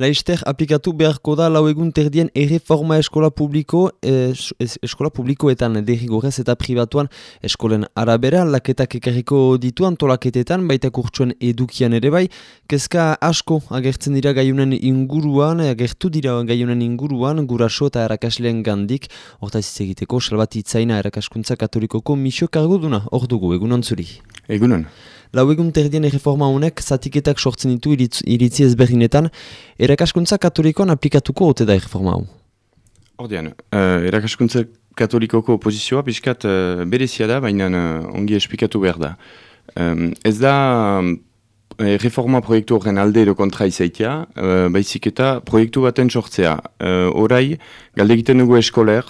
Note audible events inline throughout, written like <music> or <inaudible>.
Laister aplikatu beharko da lau egun terdien erreforma eskola publiko, es, eskola publikoetan derrigorez eta privatuan eskolen arabera, laketak ekarriko ditu antolaketetan, baita kurtsuen edukian ere bai, kezka asko agertzen dira gaiunen inguruan, agertu dira gaiunen inguruan, guraso eta erakasleen gandik, horta egiteko salbati itzaina erakaskuntza katolikoko misio karguduna, hor dugu, egunon zuri. Egunon lau egun terdien erreforma honek zatiketak sortzen ditu iritzi ezberdinetan, erakaskuntza katolikoan aplikatuko ote da erreforma hau? Ordean, uh, erakaskuntza katolikoko opozizioa pixkat uh, berezia da, baina uh, ongi esplikatu behar da. Um, ez da um, reforma proiektu horren alde edo kontra izaitia, uh, baizik eta proiektu baten sortzea. Uh, orai, galdegiten dugu eskoler,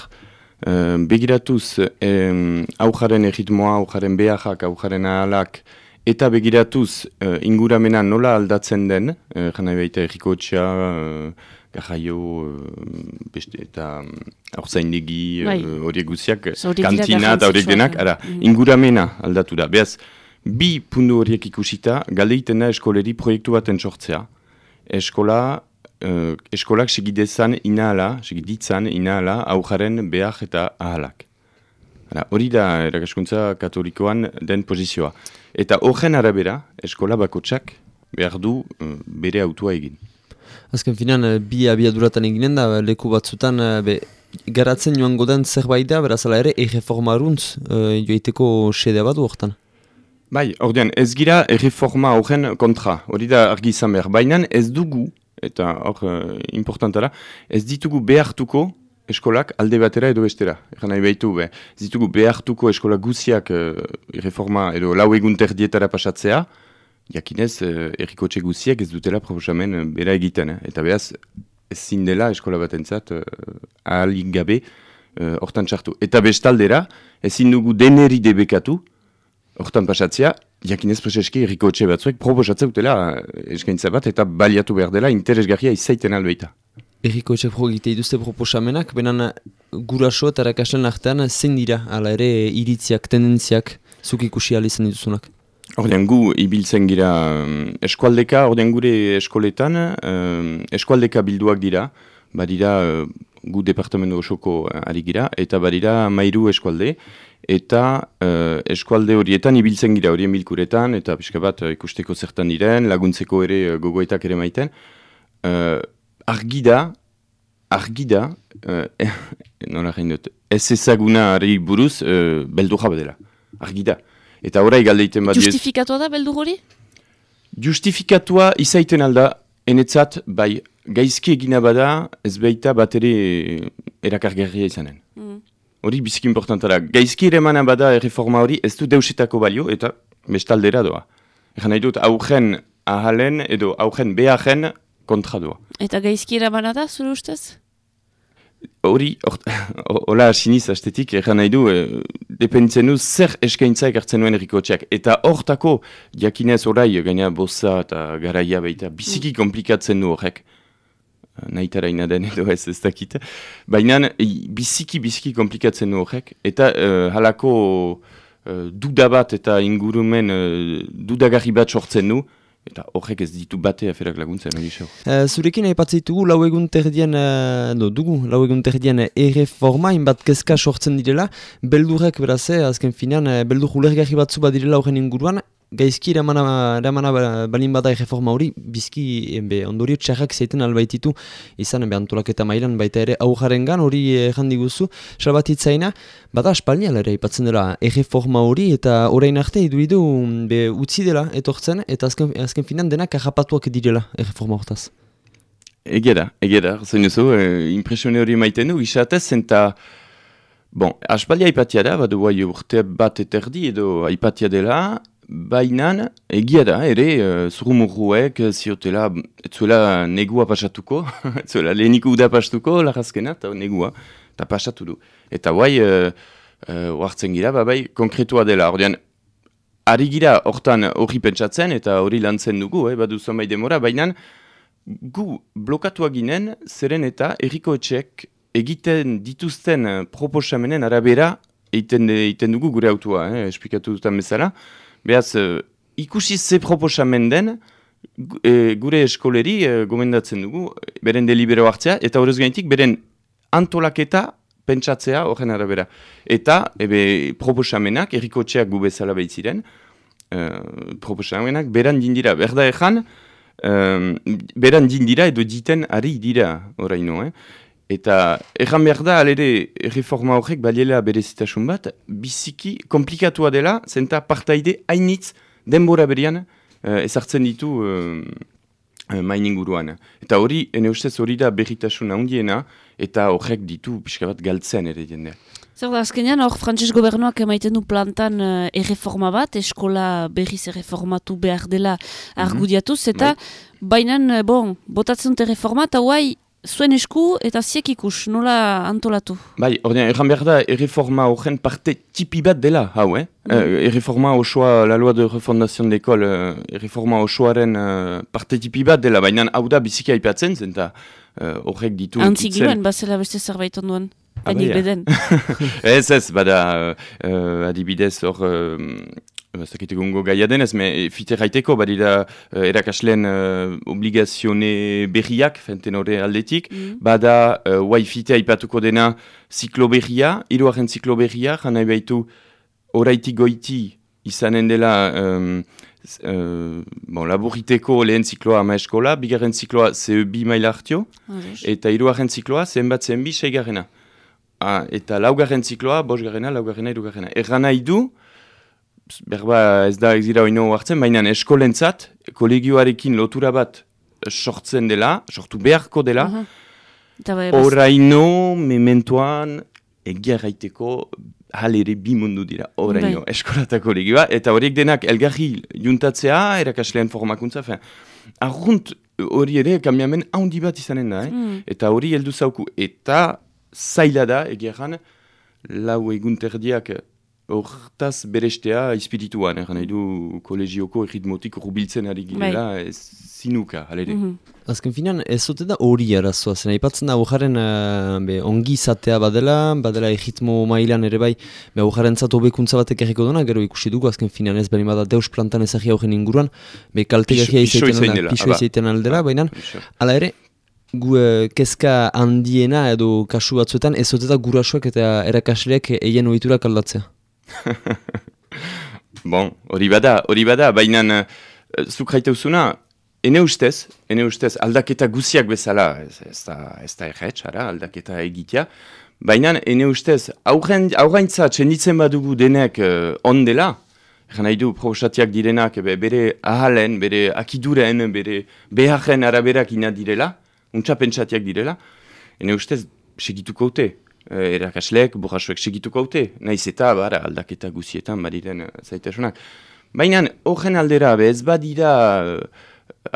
uh, begiratuz um, aujaren erritmoa, aujaren beharrak, aujaren ahalak, Eta begiratuz uh, inguramena nola aldatzen den, uh, jana baita errikotxa, uh, garraio, uh, eta aurzaindegi bai. horiek uh, guziak, kantina eta horiek denak, ara, mm. inguramena aldatu da. Beaz, bi pundu horiek ikusita, galeiten da eskoleri proiektu baten sortzea. Eskola, uh, eskolak segidezan inahala, segiditzan inahala, aujaren behar eta ahalak. Hori da erakaskuntza katolikoan den pozizioa. Eta horren arabera, eskola bakotsak behar du uh, bere autua egin. Azken finan, eh, bi abiaduratan eginen da, leku batzutan, eh, be, garatzen joan goden zerbait da, berazala ere, erreformaruntz uh, joiteko sedea bat du horretan. Bai, ordean, ez gira erreforma horren kontra, hori da argi izan behar. Baina ez dugu, eta hor uh, importantara, ez ditugu behartuko eskolak alde batera edo bestera. Egan nahi behitu, be, zitugu behartuko eskola guziak uh, reforma edo lau egun terdietara pasatzea, jakinez, uh, errikotxe guziak ez dutela proposamen uh, bera egiten. Eh? Eta behaz, ez zindela eskola batentzat uh, ahalik gabe hortan uh, txartu. Eta bestaldera, ez zindugu deneri debekatu, hortan pasatzea, jakinez preseski errikotxe batzuek proposatzea utela eskaintza bat eta baliatu behar dela interesgarria izaiten albeita. Eriko etxek egite iduzte proposamenak, benan guraso eta erakaslen artean zein dira, ala ere iritziak, tendentziak, zuk ikusi izan dituzunak? Ordean gu ibiltzen gira um, eskualdeka, ordean gure eskoletan, um, eskualdeka bilduak dira, badira gu departamentu osoko ari gira, eta badira mairu eskualde, eta uh, eskualde horietan ibiltzen gira horien bilkuretan, eta pixka bat ikusteko zertan diren, laguntzeko ere gogoetak ere maiten, argida, argida, uh, eh, nola jain dut, ez ezaguna ari buruz, uh, beldu jabedela, argida. Eta orai galdeiten bat... Justifikatua da beldu hori? Justifikatua izaiten alda, enetzat, bai, gaizki egina bada, ez baita bat ere erakargerria izanen. Mm. Hori mm. biziki importanta da. Gaizki ere mana bada erreforma hori, ez du deusetako balio, eta bestaldera doa. Egan nahi dut, augen ahalen edo augen behagen kontradua. Eta gaizkiera bana da, zure ustez? Hori, <laughs> hola siniz astetik, egan nahi du, e, dependitzen du zer eskaintza ekartzen nuen erikotxeak. Eta hortako, jakinez orai, gaina boza eta garaia baita, biziki mm. komplikatzen du horrek. Nahi taraina den edo ez ez dakit. Baina biziki, biziki komplikatzen du horrek. Eta uh, halako uh, dudabat eta ingurumen uh, dudagarri bat sortzen du, Eta horrek ez ditu bate aferak laguntzen, hori xo. Uh, zurekin aipatzitugu lau egun terdien, uh, no, dugu, lau egun terdien erreforma, inbat kezka sortzen direla, beldurrek beraz, eh, azken finean, beldur ulergarri batzu bat direla horren inguruan, gaizki eramana, eramana balin bada erreforma hori, bizki be, ondorio txarrak zeiten albaititu, izan be, antolaketa mailan baita ere aujaren gan, hori errandi guzu, salbatitzaina, bada aspalni ere ipatzen dela erreforma hori, eta orain arte iduridu be, utzi dela etortzen, eta azken, azken finan denak ahapatuak direla erreforma hortaz. Egera, egera, zain duzu, e, impresione hori maiten du, isatez, zenta, bon, aspalia ipatia da, badu bai urte bat eterdi edo ipatia dela, Bainan, egia da, ere, uh, zurumurruek, ziotela, etzuela negua pasatuko, <laughs> etzuela leheniko uda pasatuko, lagazkena, eta negua, eta pasatu du. Eta guai, uh, uh, gira, ba, bai, konkretua dela, ordean, ari gira hortan hori pentsatzen, eta hori lantzen dugu, eh, badu zonbait demora, bainan, gu blokatuak ginen, zeren eta erriko etxek egiten dituzten proposamenen arabera, egiten dugu gure autua, eh, esplikatu dutan bezala, Beaz, uh, ikusi ze proposamen den, e, gure eskoleri e, gomendatzen dugu, beren delibero hartzea, eta horrez gainetik beren antolaketa pentsatzea horren arabera. Eta, ebe, proposamenak, errikotxeak gu bezala behitziren, uh, proposamenak, beran dindira, berda ezan, um, beran dindira edo diten ari dira, oraino, eh? Eta erran behar da, alere, reforma horrek baliela berezitasun bat, biziki komplikatua dela, zenta partaide hainitz denbora berian uh, ezartzen ditu uh, uh, main inguruan. Eta hori, ene ustez hori da berritasun handiena, eta horrek ditu pixka bat galtzen ere jendea. Zer da, azkenean, hor frantses gobernuak emaiten du plantan uh, erreforma bat, eskola berriz erreformatu behar dela argudiatuz, eta bainan, eh, bon, botatzen dute erreforma, eta guai, zuen esku eta ziek ikus, nola antolatu. Bai, ordean, erran behar da, erreforma horren parte tipi bat dela, hau, eh? Eh, erreforma osoa, la loi de refondazion d'école, uh, erreforma osoaren uh, parte tipi bat dela, baina hau da biziki aipatzen, zenta uh, horrek ditu... Antzigiloen, bazela beste zerbait onduan. Ah, Gainik bai, beden. <laughs> ez ez, bada, uh, adibidez hor, uh, zakite gongo gaia denez, me fite raiteko, badira uh, erakasleen uh, obligazione berriak, fenten hori aldetik, Mm. bada, uh, guai fite aipatuko dena ziklo berria, hiruaren ziklo berria, janai baitu oraitik goiti izanen dela um, uh, bon, laburiteko lehen zikloa ama eskola, bigarren zikloa ze bi maila hartio, Ados. eta hiruaren zikloa zenbat zenbi seigarrena. Ah, eta laugarren zikloa, bosgarrena, laugarrena, irugarrena. Erran nahi du, berba ez da ez dira oino hartzen, baina eskolentzat, kolegioarekin lotura bat sortzen dela, sortu beharko dela, Aha. Eta bai, oraino, mementoan, egia gaiteko, halere bi mundu dira, oraino, Bai. eskola eta kolegioa, eta horiek denak elgarri juntatzea, erakasleen formakuntza, fin, arrunt hori ere, kamiamen handi bat izanen da, eh? Mm. Eta hori heldu zauku. Eta zaila da, egeran, lau egun terdiak hortaz berestea espirituan. Egan nahi du kolegioko erritmotik rubiltzen ari girela, ez zinuka, halere. Mhm. Azken finan, ez zote da hori arazoa, zen aipatzen da hojaren ongi izatea badela, badela egitmo mailan ere bai, be hojaren zato hobekuntza batek erriko duna, gero ikusi dugu, azken finan ez bali bada deus plantan ezagir haugen inguruan, be kalte piso izaiten aldela, aldela, baina, hala ere, gu eh, kezka handiena edo kasu batzuetan ez zote da gurasoak eta erakasleak eien ohiturak aldatzea. <laughs> Bon, hori bada, hori bada, baina uh, zuk haiteuzuna, ene ustez, ene ustez, aldaketa guziak bezala, ez, ez da, ez da erretz, ara, aldaketa egitea, baina ene ustez, aurren- aurraintza txenditzen badugu denek uh, on dela, Egan nahi du, probosatiak direnak be, bere ahalen, bere akiduren, bere beharren araberak ina direla, untsa pentsatiak direla, ene ustez, segituko haute. Eh, erakasleek, burrasuek segituko haute. Naiz eta, bara, aldaketa guzietan badiren eh, zaitasunak. Baina, horren aldera, be, ez badira eh,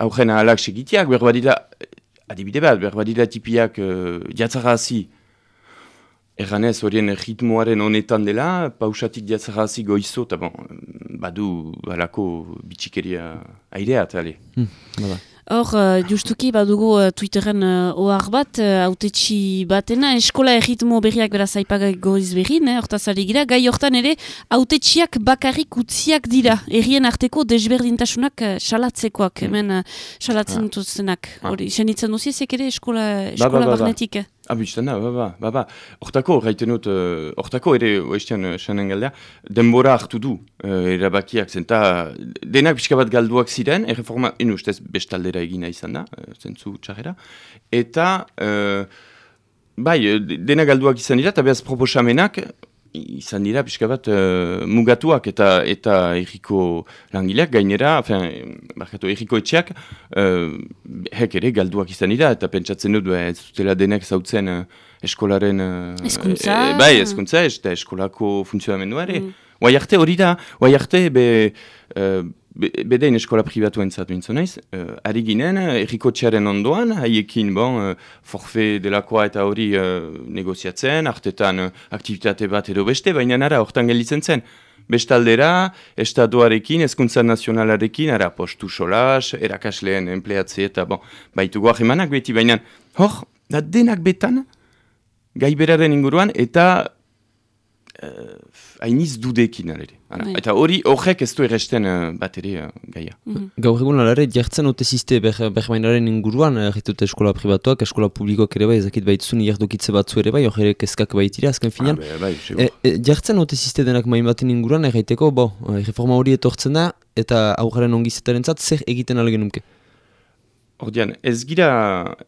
aurren ahalak segitiak, behar badira, eh, adibide bat, behar badira tipiak uh, jatzarazi, Erranez horien ritmoaren honetan dela, pausatik jatzarazi goizo, eta bon, badu halako bitxikeria airea, eta ale. Bada. Hor, uh, justuki badugu uh, Twitteren uh, ohar bat, autetxi batena, eskola erritmo berriak beraz aipagai goriz berrin, eh, hortaz gira, gai hortan ere, autetxiak bakarrik utziak dira, errien arteko desberdintasunak uh, salatzekoak, hemen uh, salatzen dutzenak, Ah. hori, senitzen duziezek ere eskola, eskola ba, ba, ba. barnetik. eh? Ah, biztan da, ba, ba, ba, ba. Hortako, gaiten dut, eh, hortako ere, oestean, uh, sanen galdea, denbora hartu du, uh, erabakiak, zenta, denak pixka bat galduak ziren, erreforma, inu ustez, bestaldera egina izan da, uh, zentzu txarrera, eta, uh, bai, eh, denak galduak izan dira, eta behaz proposamenak, izan dira pixka bat eh, mugatuak eta eta erriko langileak gainera, enfin, barkatu, erriko etxeak, uh, hek ere galduak izan dira, eta pentsatzen dut, ba, ez dutela denek zautzen eh, eskolaren... eh, Hezkuntza. eh, bai, eskuntza, ez da eskolako funtzionamendua ere. Mm. Guai arte hori da, guai arte be, uh, be, bedein eskola pribatuen zatu nintzen naiz, uh, ari ginen, eh, errikotxearen ondoan, haiekin, bon, uh, forfe delakoa eta hori uh, negoziatzen, artetan uh, aktivitate bat edo beste, baina nara, hortan gelditzen zen. Bestaldera, estatuarekin, hezkuntza nazionalarekin, ara postu solas, erakasleen empleatze eta, bon, baitugu ahemanak beti, baina, hor, da denak betan, gai beraren inguruan, eta hainiz dudekin alere. Ara, Bai. Eta hori horrek ez du erresten uh, bat ere uh, gaia. Mhm. Gaur egun alare, jartzen ote ziste ber, berbainaren inguruan, erritut eskola pribatuak, eskola publikoak ere bai, ezakit baitzun jardokitze batzu ere bai, hor ere kezkak baitira, azken finean. Ah, bai. E, e, jartzen ote ziste denak main baten inguruan, erraiteko, bo, reforma hori etortzen da, eta aurraren ongizetaren zat, zer egiten algenumke? Ordian, ez gira,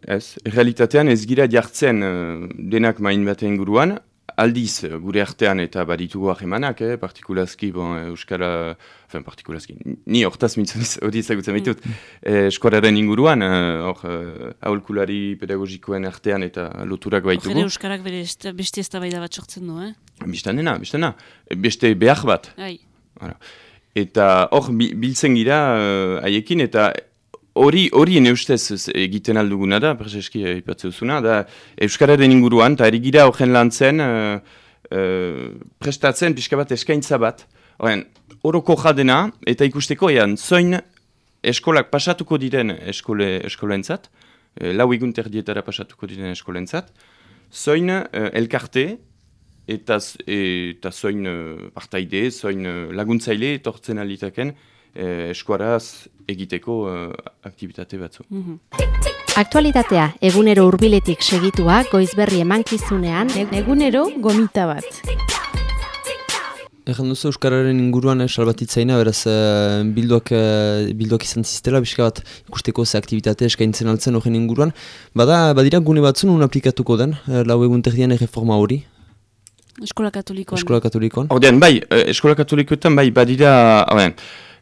ez, realitatean ez gira jartzen uh, denak main baten inguruan, aldiz uh, gure artean eta baditugu ahemanak, eh, partikulazki, bon, eh, Euskara, enfin, partikulazki, ni hortaz mintzen hori ezagutzen baitut, eh, eskolaren inguruan, eh, hor, uh, aholkulari pedagogikoen artean eta loturak baitugu. Euskarak bere est- beste eztabaida bat sortzen du, eh? Bistan dena, bistan dena. Beste behar bat. Bai. Eta hor bi- biltzen gira eh, haiekin eta hori hori ene ustez ez egiten alduguna da, prezeski ipatze duzuna, da Euskararen inguruan, eta ari gira horren lan zen, eh, eh, prestatzen pixka bat eskaintza bat. Horren, oroko jadena eta ikusteko ean zoin eskolak pasatuko diren eskole, eskolentzat, eh, lau egun terdietara pasatuko diren eskolentzat, zoin eh, elkarte, eta, z- eta zoin eh, partaide, zoin eh, laguntzaile etortzen alitaken eh, eskuaraz egiteko eh, aktivitate batzu. Mhm. Aktualitatea egunero hurbiletik segitua goizberri emankizunean Egunero gomita bat. Erran duzu Euskararen inguruan eh, salbatitzaina, beraz eh, bilduak, eh, bilduak izan ziztela, pixka bat ikusteko ze aktivitate eskaintzen altzen horren inguruan. Bada, badira gune batzun un aplikatuko den, eh, lau egun terdian erreforma hori, Eskola katolikoan. eskola katolikoan. Ordean, bai, eh, eskola katolikoetan, bai, badira, ordean,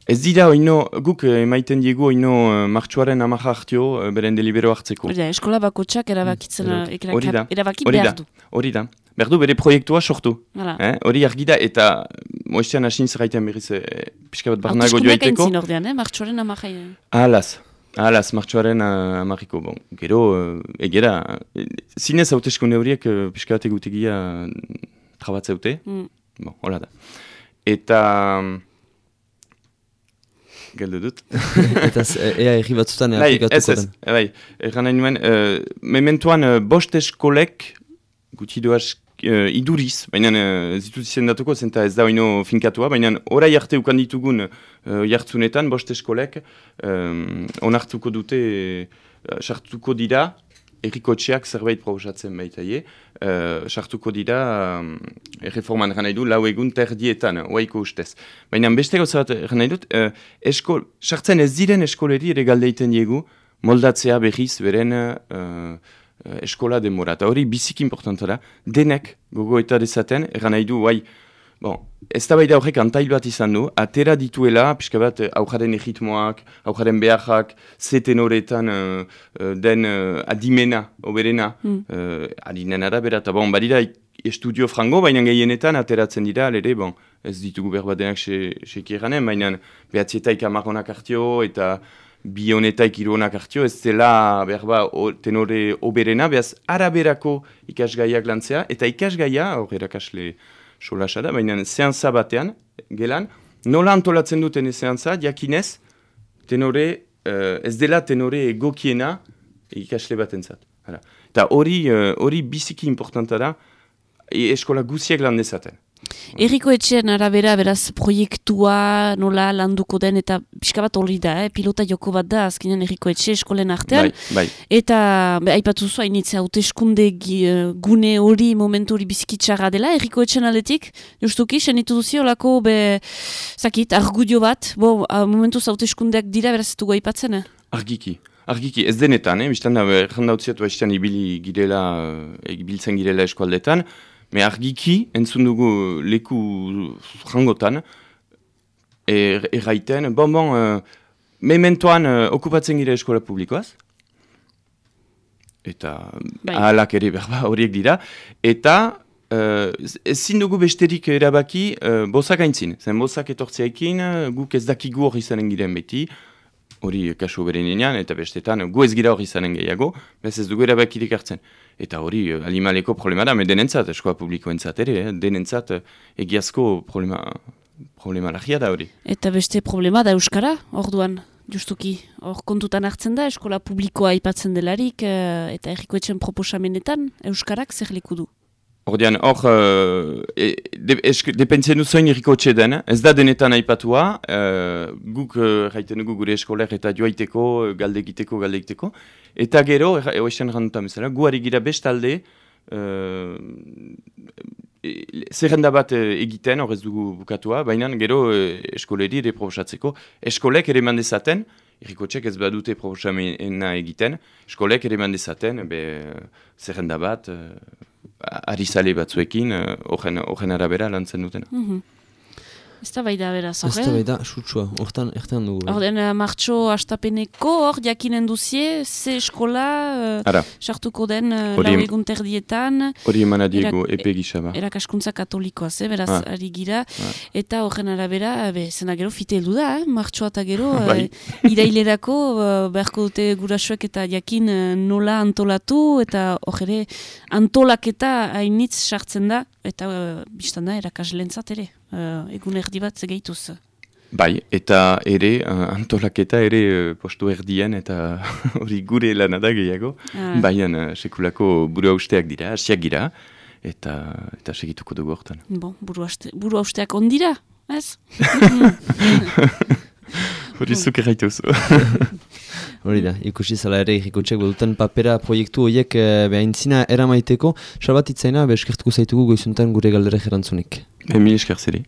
ez dira oino, guk eh, emaiten diegu oino eh, martxuaren amaja hartio eh, beren delibero hartzeko. Hori da, eskola bakotxak erabakitzen, Mm, mm, hori da. erabaki Hori da, behar du. hori da. Berdu bere proiektua sortu. Hala. Eh? Hori argi da, eta moestean hasin zerraiten berriz eh, pixka bat barnago Hauteskundeak joaiteko. aintzin ordean, eh? Martxoaren amajai. Ahalaz, ahalaz, martxoaren uh, amarriko, bon. Gero, uh, egera, eh, zinez hauteskunde horiek uh, pixka bat egutegia uh, trabatzeute, Mm. bon, hola da. Eta... Geldo dut. <laughs> Eta ea erri batzutan eh, Bai, ez aplikatuko ez, den. bai, erran nahi nuen, uh, mementoan uh, bost eskolek, guti doaz, uh, iduriz, baina uh, ez ditut izendatuko, zenta ez da oino finkatua, baina orai arte ukan ditugun uh, jartzunetan, bost eskolek, um, onartuko dute, uh, sartuko dira, errikotxeak zerbait proposatzen baitaie, uh, sartuko dira, um, erreforman gana du, lau egun terdietan, oaiko ustez. Baina beste gauza bat nahi dut, uh, eskol, sartzen ez diren eskoleri ere galdeiten diegu, moldatzea berriz beren uh, eskola demora. Eta hori biziki importanta da, denek gogo eta dezaten, nahi du, bai, bon, ez da baida horrek antail bat izan du, atera dituela, pixka bat, eh, aujaren egitmoak, aujaren beharrak, ze tenoretan uh, uh, den uh, adimena, oberena, Mm. uh, adinen arabera, eta bon, badira estudio frango, baina gehienetan ateratzen dira, lere, bon, ez ditugu behar bat denak seki eranen, baina behatzietaik amaronak hartio, eta bi honetaik hiru honak hartio, ez dela behar ba, o, tenore oberena, behaz araberako ikasgaiak lantzea, eta ikasgaia, hor erakasle solasa da, baina zeantza batean, gelan, nola antolatzen duten zeantza, jakinez, tenore, eh, ez dela tenore egokiena ikasle batentzat. Eta hori eh, hori biziki importanta da, e, eskola guziek lan dezaten. Erriko etxean arabera, beraz, proiektua nola landuko den, eta pixka bat hori da, eh? pilota joko bat da, azkenean erriko etxe eskolen artean. Bai, bai. Eta, be, aipatu zu, hainitze, hauteskunde gi- eh, gune hori, momentu hori bizikitxarra dela, erriko etxean aldetik, justuki, senitu duzi, olako, be, zakit, argudio bat, bo, a, momentuz hauteskundeak dira, beraz, ez dugu aipatzen, eh? Argiki. Argiki, ez denetan, eh? Bistan da, errandautziat baiztean ibili girela, eh, ibiltzen girela eskualdetan, me argiki, entzun dugu leku frangotan, er, erraiten, bon, bon, uh, mementoan uh, okupatzen gira eskola publikoaz, eta Bai. ahalak ere berba horiek dira, eta uh, ezin dugu besterik erabaki uh, bozak aintzin. Zen bozak etortzeekin, uh, guk ez dakigu hori izanen giren beti, hori kasu berenean, eta bestetan gu ez gira hori izanen gehiago, bez ez dugu erabakirik hartzen. Eta hori uh, animaleko problema da, me denentzat, eskola publikoentzat ere, eh? denentzat uh, egiazko problema, problema lagia da hori. Eta beste problema da Euskara, orduan, justuki, hor kontutan hartzen da, eskola publikoa aipatzen delarik, eh, eta erriko etxen proposamenetan, Euskarak zer leku du. Ordean, hor, uh, e, de, esk, depentzen du zoin erriko ez da denetan aipatua, uh, guk uh, jaiten dugu gure eskoler eta joaiteko, galdegiteko, galdegiteko, eta gero, esan randuta mesela, gu harri gira bestalde, uh, zerrenda bat egiten, horrez dugu bukatua, baina gero uh, eskoleri ere probosatzeko, eskolek ere mandezaten, Eriko txek ez badute proposamena egiten, eskolek ere mandezaten, be, zerrenda bat, arizale batzuekin, horren uh, arabera lantzen dutena. Mm -hmm. Ez da bai da beraz, Ez da bai da, sutsua, hortan ertan dugu. Horten, uh, martxo astapeneko, hor, jakinen duzie, ze eskola, uh, sartuko den uh, lau egun terdietan. Hori eman adiego, epe gisa ba. Erakaskuntza katolikoa, ze, beraz, ah. ari gira. Ah. Eta horren arabera, be, zena gero fite heldu da, eh? martxoa eta gero, <laughs> bai. uh, irailerako, uh, beharko dute gurasuek eta jakin uh, nola antolatu, eta horre antolaketa hainitz sartzen da, eta uh, biztan da, erakaslentzat ere uh, egun erdi bat zegeituz. Bai, eta ere, uh, antolaketa ere uh, postu erdien eta <laughs> hori gure lanada gehiago. Ah. Baina uh, sekulako buru hausteak dira, asiak gira, eta, eta segituko dugu hortan. Bon, buru, buru hausteak ondira, ez? <laughs> Hori zuke gaitu zu. <laughs> Hori da, ikusi zala ere irrikotxek duten papera proiektu horiek e, behaintzina eramaiteko, salbatitzaina, be eskertuko zaitugu goizuntan gure galdera jerantzunik. Emi eskerzeri.